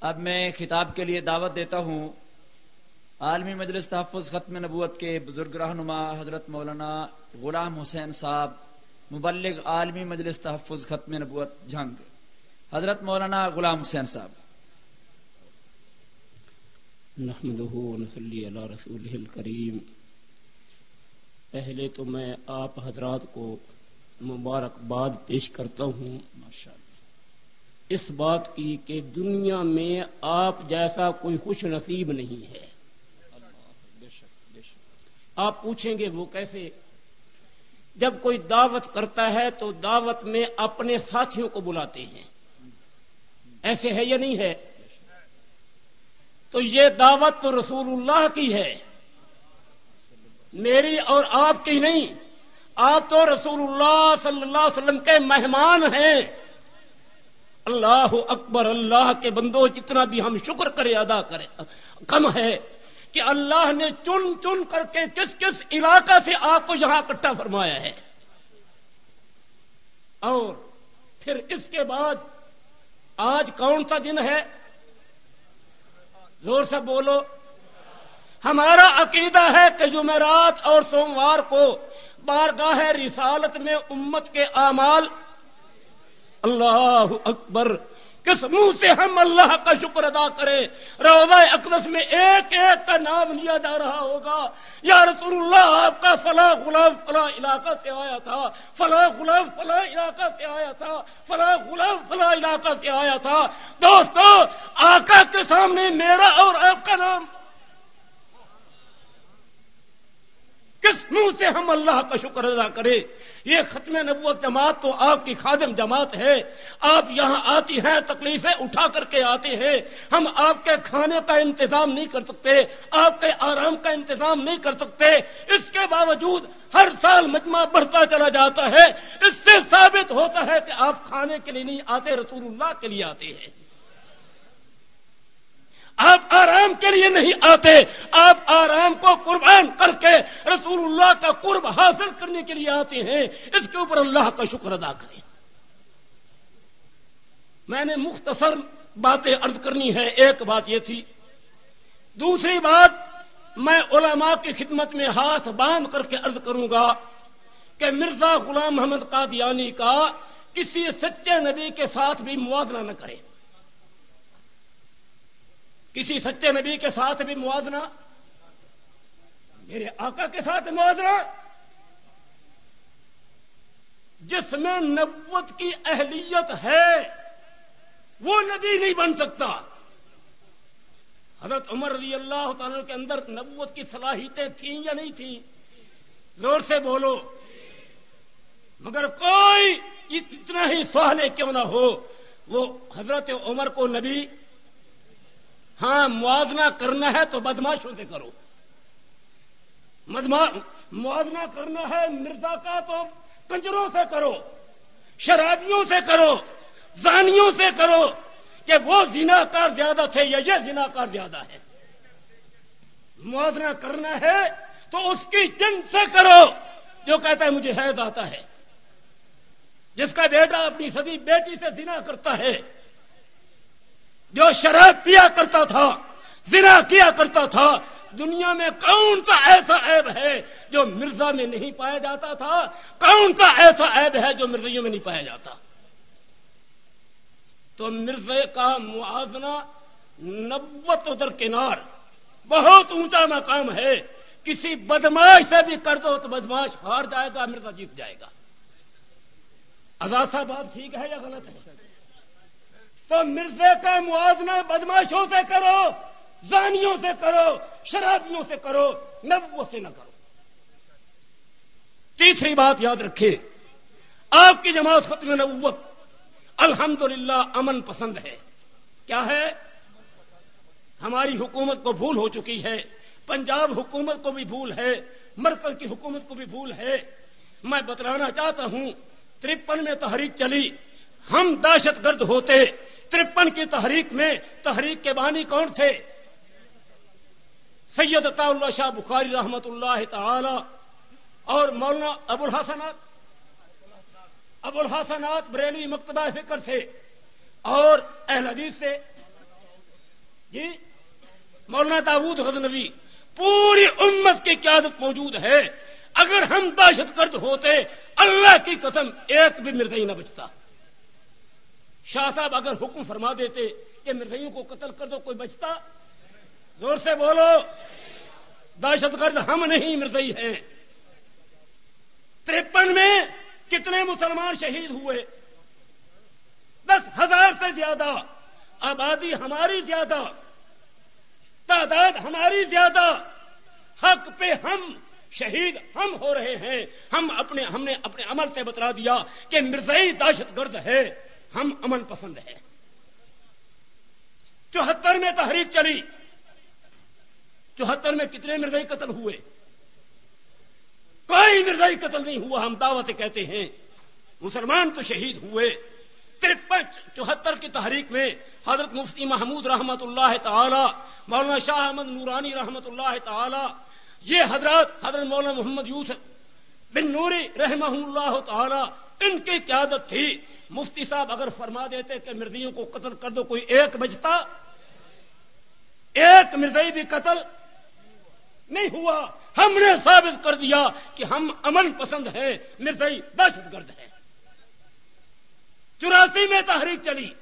اب میں خطاب کے لیے دعوت دیتا ہوں۔ عالمی مجلس تحفظ ختم نبوت کے بزرگ رہنما حضرت مولانا غلام حسین صاحب مبلغ عالمی مجلس تحفظ ختم نبوت جنگ حضرت مولانا غلام حسین صاحب۔ نحمده ونصلي على رسوله الكريم پہلے تو میں آپ حضرات کو مبارکباد پیش کرتا ہوں۔ اس بات کی کہ دنیا میں آپ جیسا کوئی خوش نصیب نہیں ہے۔ آپ پوچھیں گے وہ کیسے؟ جب کوئی دعوت کرتا ہے تو دعوت میں اپنے ساتھیوں کو بلاتے ہیں۔ ایسے ہے یا نہیں ہے؟ تو یہ دعوت تو رسول اللہ کی ہے۔ میری اور آپ کی نہیں۔ آپ تو رسول اللہ صلی اللہ علیہ وسلم کے مہمان ہیں۔ اللہ اکبر، اللہ کے بندو، جتنا بھی ہم شکر کرے، ادا کرے۔ کم ہے کہ اللہ نے چن چن کر کے کس کس علاقہ سے آپ کو یہاں اکٹھا فرمایا ہے۔ اور پھر اس کے بعد آج کون سا دن ہے؟ زور سے بولو۔ ہمارا عقیدہ ہے کہ جمعرات اور سوموار کو بارگاہ رسالت میں امت کے اعمال اللہ اکبر کس منہ سے ہم اللہ کا شکر ادا کریں؟ روزہ اقدس میں ایک ایک کا نام لیا جا رہا ہوگا۔ یا رسول اللہ، آپ کا فلاں غلام فلاں علاقہ سے آیا تھا۔ فلاں غلام فلاں علاقہ سے آیا تھا۔ فلاں غلام فلاں علاقہ سے آیا تھا۔ دوستو، آقا کے سامنے میرا اور آپ کا نام کس منہ سے ہم اللہ کا شکر ادا کرے یہ ختم نبوت جماعت تو آپ کی خادم جماعت ہے۔ آپ یہاں آتی ہیں، تکلیفیں اٹھا کر کے آتے ہیں۔ ہم آپ کے کھانے کا انتظام نہیں کر سکتے، آپ کے آرام کا انتظام نہیں کر سکتے۔ اس کے باوجود ہر سال مجمع بڑھتا چلا جاتا ہے۔ اس سے ثابت ہوتا ہے کہ آپ کھانے کے لیے نہیں آتے، رسول اللہ کے لیے آتے ہیں۔ آپ آرام کے لیے نہیں آتے۔ آپ آرام کو قربان کر کے رسول اللہ کا قرب حاصل کرنے کے لیے آتے ہیں۔ اس کے اوپر اللہ کا شکر ادا کریں۔ میں نے مختصر باتیں ارض کرنی ہے ایک بات یہ تھی۔ دوسری بات، میں علماء کی خدمت میں ہاتھ باندھ کر کے ارض کروں گا کہ مرزا غلام محمد قادیانی کا کسی سچے نبی کے ساتھ بھی موازنہ نہ کرے۔ کسی سچے نبی کے ساتھ بھی موازنہ؟ میرے آقا کے ساتھ موازنہ؟ جس میں نبوت کی اہلیت ہے، وہ نبی نہیں بن سکتا۔ حضرت عمر رضی اللہ تعالی کے اندر نبوت کی صلاحیتیں تھیں یا نہیں تھیں؟ زور سے بولو۔ مگر کوئی اتنا ہی سہلے کیوں نہ ہو، وہ حضرت عمر کو نبی ہاں موازنہ کرنا ہے تو بدماشوں سے کرو۔ موازنہ کرنا ہے مرزا کا تو کنجروں سے کرو، شرابیوں سے کرو، زانیوں سے کرو کہ وہ زنا کار زیادہ تھے یا یہ زنا کار زیادہ ہے۔ موازنہ کرنا ہے تو اس کی جن سے کرو، جو کہتا ہے مجھے حیض آتا ہے۔ جس کا بیٹا اپنی سدی بیٹی سے زنا کرتا ہے جو شراب پیا کرتا تھا، زنا کیا کرتا تھا، دنیا میں کون سا ایسا عیب ہے جو مرزا میں نہیں پایا جاتا تھا؟ کون سا ایسا عیب ہے جو مرزیوں میں نہیں پایا جاتا؟ تو مرزے کا موازنہ نبت ادھر کنار، بہت اونچا مقام ہے۔ کسی بدماش سے بھی کر دو تو بدماش ہار جائے گا، مرزا جیت جائے گا۔ ازاسا بات ٹھیک ہے یا غلط ہے؟ تو مرزے کا موازنہ بدماشوں سے کرو، زانیوں سے کرو، شرابیوں سے کرو نبو سے نہ کرو۔ تیسری بات یاد رکھے آپ کی جماعت ختم نبوت الحمدللہ امن پسند ہے۔ کیا ہے؟ ہماری حکومت کو بھول ہو چکی ہے، پنجاب حکومت کو بھی بھول ہے، مرکز کی حکومت کو بھی بھول ہے۔ میں بتلانا چاہتا ہوں، ترپن میں تحریک چلی، ہم دہشت گرد ہوتے ترپن کی تحریک میں، تحریک کے بانی کون تھے؟ سید اللہ شاہ بخاری رحمت اللہ تعالی اور مولانا ابو الحسنات۔ ابو الحسنات بریلوی مکتبہ فکر سے اور اہل حدیث سے۔ جی مولانا تابوت غزنوی، پوری امت کی قیادت موجود ہے۔ اگر ہم دہشت گرد ہوتے، اللہ کی قسم ایک بھی مرزئی نہ بچتا۔ شاہ صاحب اگر حکم فرما دیتے کہ مرزئیوں کو قتل کر دو، کوئی بچتا؟ زور سے بولو، دہشت گرد ہم نہیں مرزئی ہیں۔ ترپن میں کتنے مسلمان شہید ہوئے؟ دس ہزار سے زیادہ۔ آبادی ہماری زیادہ۔ تعداد ہماری زیادہ۔ حق پہ ہم شہید ہم ہو رہے ہیں۔ ہم اپنے، ہم نے اپنے عمل سے بتلا دیا کہ مرزائی دہشت گرد ہے۔ ہم امن پسند ہے چوہتر میں تحریک چلی۔ چوہتر میں کتنے مرزائی قتل ہوئے۔ کوئی مرزائی قتل نہیں ہوا، ہم دعوت کہتے ہیں۔ مسلمان تو شہید ہوئے۔ ترپن چوہتر کی تحریک میں حضرت مفتی محمود رحمت اللہ تعالی، مولانا شاہ احمد نورانی رحمت اللہ تعالی، یہ حضرات، حضرت مولانا محمد یوسف بن نوری رحمہ اللہ تعالی، ان کی قیادت تھی۔ مفتی صاحب اگر فرما دیتے کہ مرزیوں کو قتل کر دو، کوئی ایک بجتا ایک مرزئی بھی قتل نہیں ہوا۔ ہم نے ثابت کر دیا کہ ہم امن پسند ہیں مرزئی دہشت گرد ہے چوراسی میں تحریک چلی۔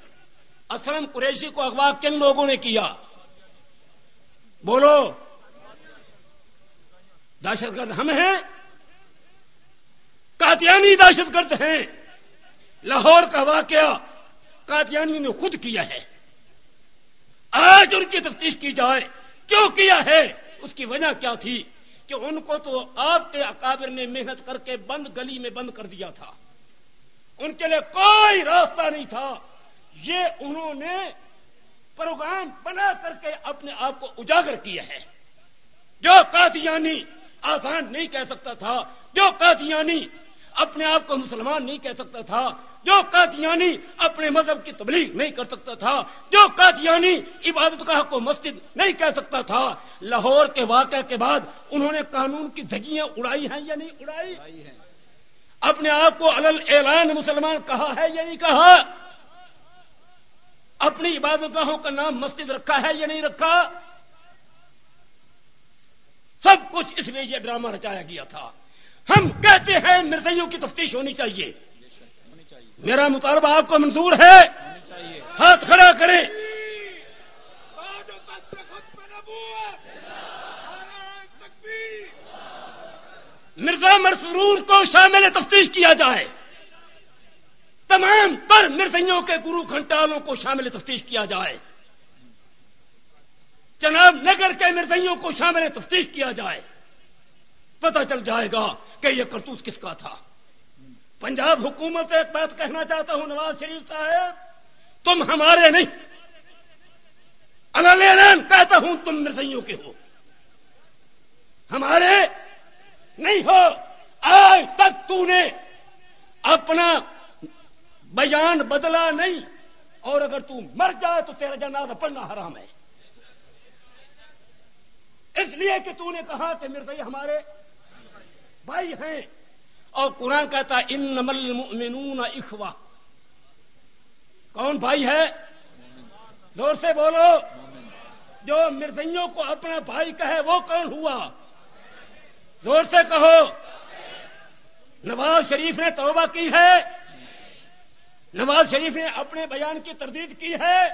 اسلم قریشی کو اغوا کن لوگوں نے کیا؟ بولو، دہشت گرد ہم ہیں؟ کاتیانی دہشت گرد ہیں۔ لاہور کا واقعہ کاتیانی نے خود کیا ہے۔ آج ان کی تفتیش کی جائے، کیوں کیا ہے؟ اس کی وجہ کیا تھی؟ کہ ان کو تو آپ کے اکابر نے محنت کر کے بند گلی میں بند کر دیا تھا۔ ان کے لیے کوئی راستہ نہیں تھا۔ یہ انہوں نے پروگرام بنا کر کے اپنے آپ کو اجاگر کیا ہے۔ جو قادیانی آسان نہیں کہہ سکتا تھا، جو قادیانی اپنے آپ کو مسلمان نہیں کہہ سکتا تھا، جو قادیانی اپنے مذہب کی تبلیغ نہیں کر سکتا تھا، جو قادیانی عبادت کا کو مسجد نہیں کہہ سکتا تھا۔ لاہور کے واقعے کے بعد انہوں نے قانون کی دھجیاں اڑائی ہیں یا نہیں اڑائی؟ اپنے آپ کو الل اعلان مسلمان کہا ہے یا نہیں کہا؟ اپنی عبادت گاہوں کا نام مسجد رکھا ہے یا نہیں رکھا؟ سب کچھ اس لیے یہ ڈرامہ رچایا گیا تھا۔ ہم کہتے ہیں مرزیوں کی تفتیش ہونی چاہیے۔ میرا مطالبہ آپ کو منظور ہے۔ ہاتھ کھڑا کریں۔ مرزا مرسرور کو شامل تفتیش کیا جائے۔ تمام تر مرزیوں کے گرو گھنٹالوں کو شامل تفتیش کیا جائے۔ جناب نگر کے مرزیوں کو شامل تفتیش کیا جائے۔ پتہ چل جائے گا کہ یہ کرتوت کس کا تھا۔ پنجاب حکومت ایک بات کہنا چاہتا ہوں، نواز شریف صاحب، تم ہمارے نہیں۔ اللہ کہتا ہوں تم مرزیوں کے ہو۔ ہمارے نہیں ہو۔ آج تک تو نے اپنا بیان بدلا نہیں۔ اور اگر تو مر جائے تو تیرا جنازہ پڑھنا حرام ہے۔ اس لیے کہ تو نے کہا کہ مرزئی ہمارے بھائی ہیں۔ اور قرآن کہتا ان نمل اخوا کون بھائی ہے؟ زور سے بولو۔ جو مرزیوں کو اپنا بھائی کہے، وہ کون ہوا؟ زور سے کہو۔ نواز شریف نے توبہ کی ہے۔ نواز شریف نے اپنے بیان کی تردید کی ہے۔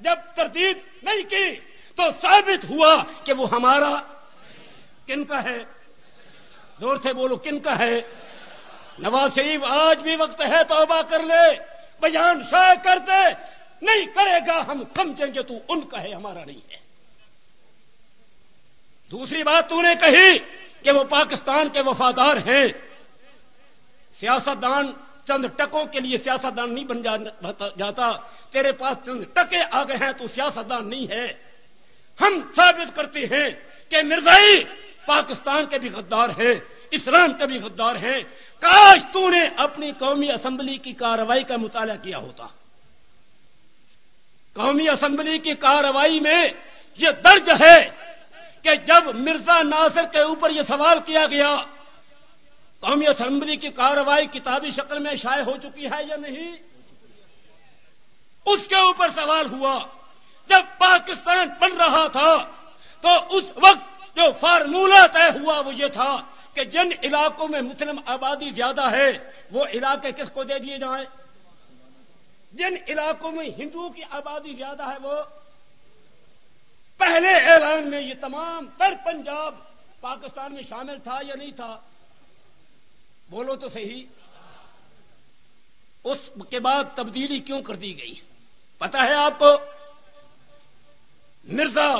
جب تردید نہیں کی تو ثابت ہوا کہ وہ ہمارا کن کا ہے؟ زور سے بولو، کن کا ہے؟ نواز شریف آج بھی وقت ہے توبہ کر لے۔ بیان شائع کر دے۔ نہیں کرے گا ہم سمجھیں گے تو ان کا ہے، ہمارا نہیں ہے۔ دوسری بات تو نے کہی کہ وہ پاکستان کے وفادار ہیں۔ سیاست دان چند ٹکوں کے لیے سیاست دان نہیں بن جاتا۔ تیرے پاس چند ٹکے آ گئے ہیں، تو سیاست دان نہیں ہے۔ ہم ثابت کرتے ہیں کہ مرزائی پاکستان کے بھی غدار ہیں۔ اسلام کے بھی غدار ہیں کاش تو نے اپنی قومی اسمبلی کی کاروائی کا مطالعہ کیا ہوتا۔ قومی اسمبلی کی کاروائی میں یہ درج ہے کہ جب مرزا ناصر کے اوپر یہ سوال کیا گیا، قومی اسمبلی کی کاروائی کتابی شکل میں شائع ہو چکی ہے یا نہیں؟ اس کے اوپر سوال ہوا۔ جب پاکستان بن رہا تھا تو اس وقت جو فارمولہ طے ہوا وہ یہ تھا کہ جن علاقوں میں مسلم آبادی زیادہ ہے، وہ علاقے کس کو دے دیے جائیں؟ جن علاقوں میں ہندوؤں کی آبادی زیادہ ہے، وہ پہلے اعلان میں یہ تمام تر پنجاب پاکستان میں شامل تھا یا نہیں تھا؟ بولو تو صحیح۔ اس کے بعد تبدیلی کیوں کر دی گئی؟ پتا ہے آپ کو؟ مرزا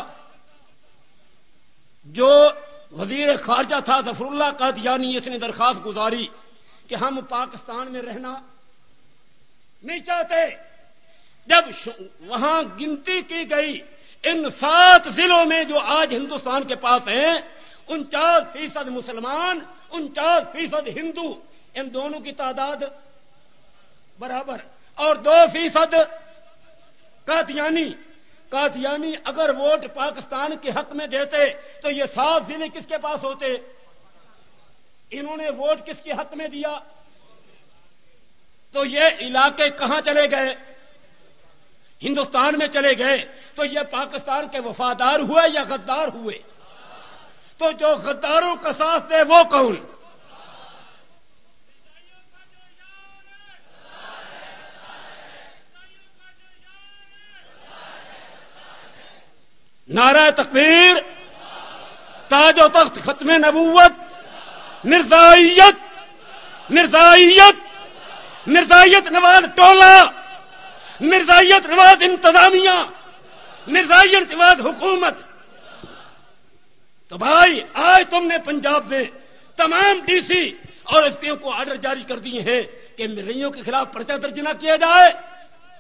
جو وزیر خارجہ تھا ظفر اللہ کا یعنی اس نے درخواست گزاری کہ ہم پاکستان میں رہنا نہیں چاہتے۔ جب وہاں گنتی کی گئی، ان سات ضلعوں میں جو آج ہندوستان کے پاس ہیں، انچاس فیصد مسلمان، انچاس فیصد ہندو، ان دونوں کی تعداد برابر، اور دو فیصد قادیانی قادیانی اگر ووٹ پاکستان کے حق میں دیتے تو یہ سات ضلع کس کے پاس ہوتے؟ انہوں نے ووٹ کس کے حق میں دیا؟ تو یہ علاقے کہاں چلے گئے؟ ہندوستان میں چلے گئے۔ تو یہ پاکستان کے وفادار ہوئے یا غدار ہوئے؟ تو جو غداروں کا ساتھ دے وہ کون؟ نعرہ تکبیر، تاج و تخت ختم نبوت، مرزائیت مرزائیت مرزائیت نواز ٹولہ، مرزائیت نواز انتظامیہ، مرزائیت نواز حکومت۔ تو بھائی، آج تم نے پنجاب میں تمام ڈی سی اور ایس پیوں کو آرڈر جاری کر دیے ہیں کہ مرزائیوں کے خلاف پرچہ درج نہ کیا جائے۔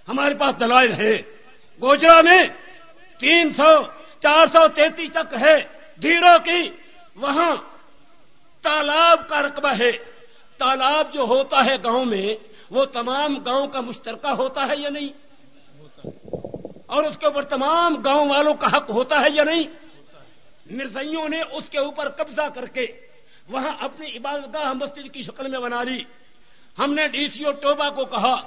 ہمارے پاس دلائل ہے گوجرا میں تین سو چار سو تینتیس تک ہے، دھیروں کی، وہاں تالاب کا رقبہ ہے۔ تالاب جو ہوتا ہے گاؤں میں، وہ تمام گاؤں کا مشترکہ ہوتا ہے یا نہیں؟ اور اس کے اوپر تمام گاؤں والوں کا حق ہوتا ہے یا نہیں؟ مرزائیوں نے اس کے اوپر قبضہ کر کے وہاں اپنی عبادت گاہ مسجد کی شکل میں بنا لی۔ ہم نے ڈی سی او ٹوبا کو کہا،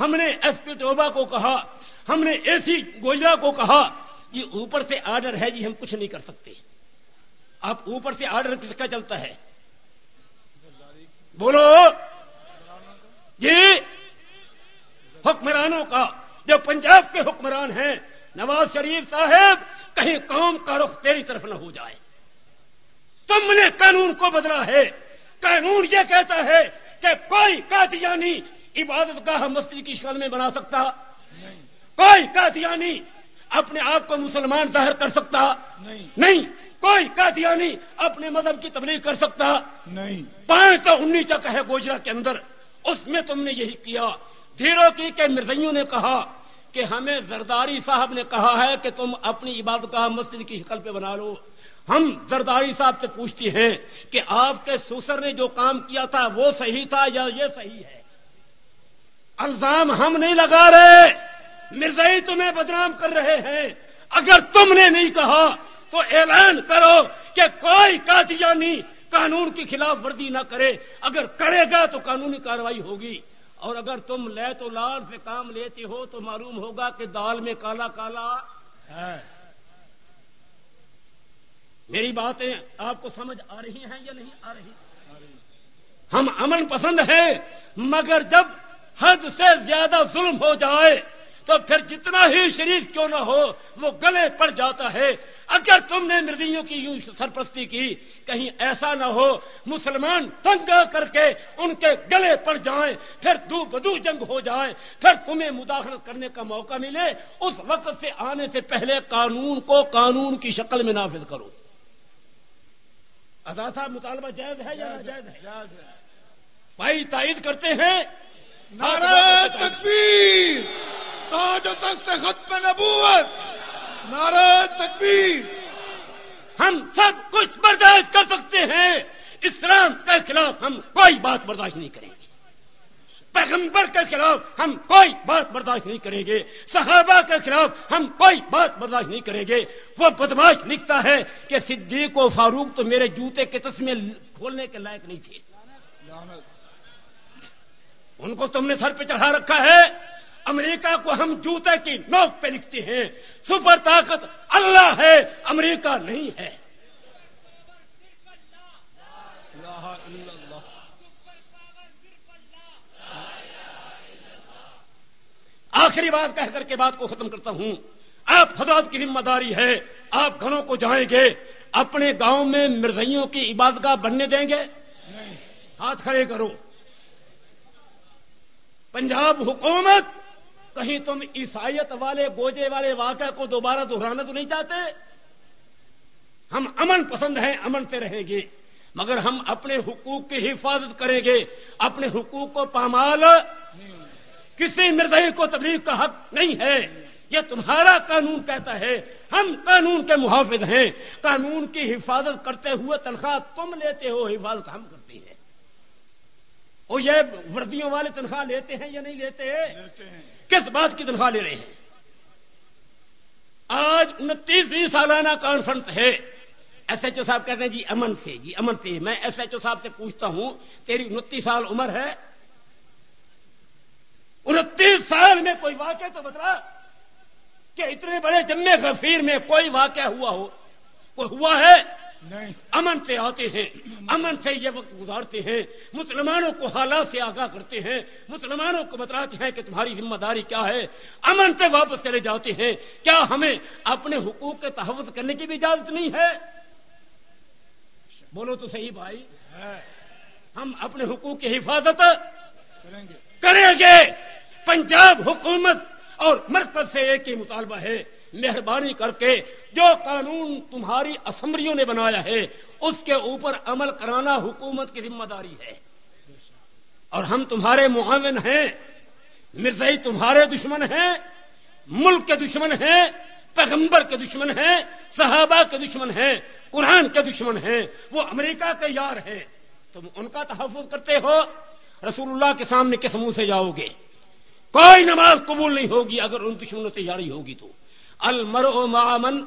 ہم نے ایس پی ٹوبا کو کہا، ہم نے اے سی گوجرا کو کہا۔ جی اوپر سے آرڈر ہے جی ہم کچھ نہیں کر سکتے۔ آپ اوپر سے آرڈر کس کا چلتا ہے؟ بولو۔ جی حکمرانوں کا جو پنجاب کے حکمران ہیں نواز شریف صاحب کہیں قوم کا رخ تیری طرف نہ ہو جائے۔ تم نے قانون کو بدلا ہے۔ قانون یہ کہتا ہے کہ کوئی قادیانی عبادت گاہ مسجد کی شکل میں بنا سکتا۔ کوئی قادیانی اپنے آپ کو مسلمان ظاہر کر سکتا؟ نہیں۔ کوئی قادیانی اپنے مذہب کی تبلیغ کر سکتا؟ نہیں۔ پانچ سو انیس تک ہے گوجرا کے اندر۔ اس میں تم نے یہی کیا۔ دھیروں کی کہ مرزیوں نے کہا کہ ہمیں زرداری صاحب نے کہا ہے کہ تم اپنی عبادت کا مسجد کی شکل پہ بنا لو۔ ہم زرداری صاحب سے پوچھتے ہیں کہ آپ کے سوسر نے جو کام کیا تھا وہ صحیح تھا یا یہ صحیح ہے؟ الزام ہم نہیں لگا رہے۔ مرزائی تمہیں بدنام کر رہے ہیں۔ اگر تم نے نہیں کہا، تو اعلان کرو کہ کوئی قادیانی قانون کی خلاف ورزی نہ کرے۔ اگر کرے گا تو قانونی کاروائی ہوگی۔ اور اگر تم لے تو لال سے کام لیتے ہو، تو معلوم ہوگا کہ دال میں کالا کالا ہے۔ میری باتیں آپ کو سمجھ آ رہی ہیں یا نہیں آ رہی؟ ہم امن پسند ہیں، مگر جب حد سے زیادہ ظلم ہو جائے تو پھر جتنا ہی شریف کیوں نہ ہو وہ گلے پڑ جاتا ہے۔ اگر تم نے مردیوں کی یوں سرپرستی کی کہیں ایسا نہ ہو مسلمان تنگ کر کے ان کے گلے پڑ جائیں پھر دو بدو جنگ ہو جائے پھر تمہیں مداخلت کرنے کا موقع ملے اس وقت سے آنے سے پہلے قانون کو قانون کی شکل میں نافذ کرو۔ ادا صاحب مطالبہ جائز ہے یا جائز ہے۔ بھائی تائید کرتے ہیں۔ نعرہ تکبیر۔ تاج و تخت ختم نبوت، نعرہ تکبیر۔ ہم سب کچھ برداشت کر سکتے ہیں۔ اسلام کے خلاف ہم کوئی بات برداشت نہیں کریں گے۔ پیغمبر کے خلاف ہم کوئی بات برداشت نہیں کریں گے۔ صحابہ کے خلاف ہم کوئی بات برداشت نہیں کریں گے۔ وہ بدماش لکھتا ہے کہ صدیق و فاروق تو میرے جوتے کے تسمے کھولنے کے لائق نہیں تھے۔ ان کو تم نے سر پہ چڑھا رکھا ہے۔ امریکہ کو ہم جوتے کی نوک پہ لکھتے ہیں، سپر طاقت اللہ ہے، امریکہ نہیں ہے۔ آخری بات کہہ کر کے بات کو ختم کرتا ہوں۔ آپ حضرات کی ذمہ داری ہے، آپ گھروں کو جائیں گے، اپنے گاؤں میں مرزیوں کی عبادت کا بننے دیں گے؟ ہاتھ کھڑے کرو۔ پنجاب حکومت کہیں تم عیسائیت والے گوجے والے واقعہ کو دوبارہ دہرانا تو نہیں چاہتے؟ ہم امن پسند ہیں، امن سے رہیں گے، مگر ہم اپنے حقوق کی حفاظت کریں گے۔ اپنے حقوق کو پامال کسی مرزئی کو تبلیغ کا حق نہیں ہے۔ یہ تمہارا قانون کہتا ہے۔ ہم قانون کے محافظ ہیں۔ قانون کی حفاظت کرتے ہوئے تنخواہ تم لیتے ہو، حفاظت ہم کرتے ہیں اور یہ وردیوں والے تنخواہ لیتے ہیں یا نہیں لیتے؟ کس بات کی تنخواہ لے رہے ہیں؟ آج انتیسویں سالانہ کانفرنس ہے۔ ایس ایچ او صاحب کہتے ہیں جی امن سے جی امن سے۔ میں ایس ایچ او صاحب سے پوچھتا ہوں، تیری انتیس سال عمر ہے؟ انتیس سال میں کوئی واقعہ تو بتلا کہ اتنے بڑے جمے غفیر میں کوئی واقعہ ہوا ہو؟ کوئی ہوا ہے؟ امن سے آتے ہیں۔ امن سے یہ وقت گزارتے ہیں۔ مسلمانوں کو حالات سے آگاہ کرتے ہیں۔ مسلمانوں کو بتلاتے ہیں کہ تمہاری ذمہ داری کیا ہے۔ امن سے واپس چلے جاتے ہیں۔ کیا ہمیں اپنے حقوق کے تحفظ کرنے کی بھی اجازت نہیں ہے؟ بولو تو صحیح بھائی۔ ہم اپنے حقوق کی حفاظت کریں گے۔ پنجاب حکومت اور مرکز سے ایک ہی مطالبہ ہے۔ مہربانی کر کے جو قانون تمہاری اسمبلیوں نے بنایا ہے، اس کے اوپر عمل کرانا حکومت کی ذمہ داری ہے۔ اور ہم تمہارے معاون ہیں، مرزائی تمہارے دشمن ہیں، ملک کے دشمن ہیں، پیغمبر کے دشمن ہیں، صحابہ کے دشمن ہیں، قرآن کے دشمن ہیں، وہ امریکہ کے یار ہیں۔ تم ان کا تحفظ کرتے ہو، رسول اللہ کے سامنے کس منہ سے جاؤ گے۔ کوئی نماز قبول نہیں ہوگی اگر ان دشمنوں سے جاری ہوگی تو۔ المر و معمن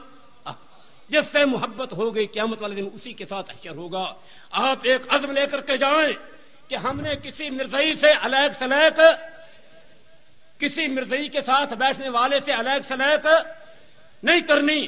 جس سے محبت ہو گئی قیامت والے دن اسی کے ساتھ احشر ہوگا۔ آپ ایک عزم لے کر کے جائیں کہ ہم نے کسی مرزئی سے الیک سلیک کسی مرزئی کے ساتھ بیٹھنے والے سے الیک سلیک نہیں کرنی۔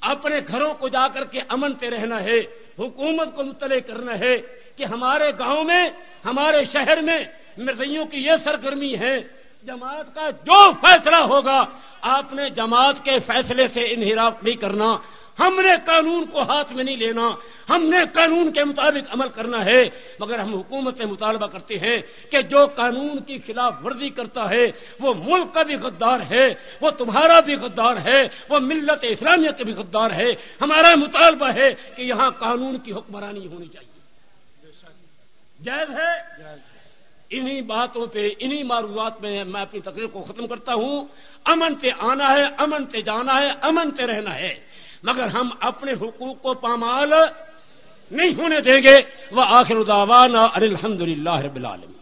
اپنے گھروں کو جا کر کے امن سے رہنا ہے، حکومت کو مطلع کرنا ہے کہ ہمارے گاؤں میں، ہمارے شہر میں مرزیوں کی یہ سرگرمی ہے۔ جماعت کا جو فیصلہ ہوگا، آپ نے جماعت کے فیصلے سے انحراف نہیں کرنا۔ ہم نے قانون کو ہاتھ میں نہیں لینا۔ ہم نے قانون کے مطابق عمل کرنا ہے۔ مگر ہم حکومت سے مطالبہ کرتے ہیں کہ جو قانون کی خلاف ورزی کرتا ہے، وہ ملک کا بھی غدار ہے، وہ تمہارا بھی غدار ہے، وہ ملت اسلامیہ کے بھی غدار ہے۔ ہمارا مطالبہ ہے کہ یہاں قانون کی حکمرانی ہونی چاہیے۔ جائز ہے؟ انہی باتوں پہ، انہی معروضات میں میں اپنی تقریر کو ختم کرتا ہوں۔ امن سے آنا ہے، امن سے جانا ہے، امن سے رہنا ہے۔ مگر ہم اپنے حقوق کو پامال نہیں ہونے دیں گے۔ وہ آخر الحمد للہ رب العالمین۔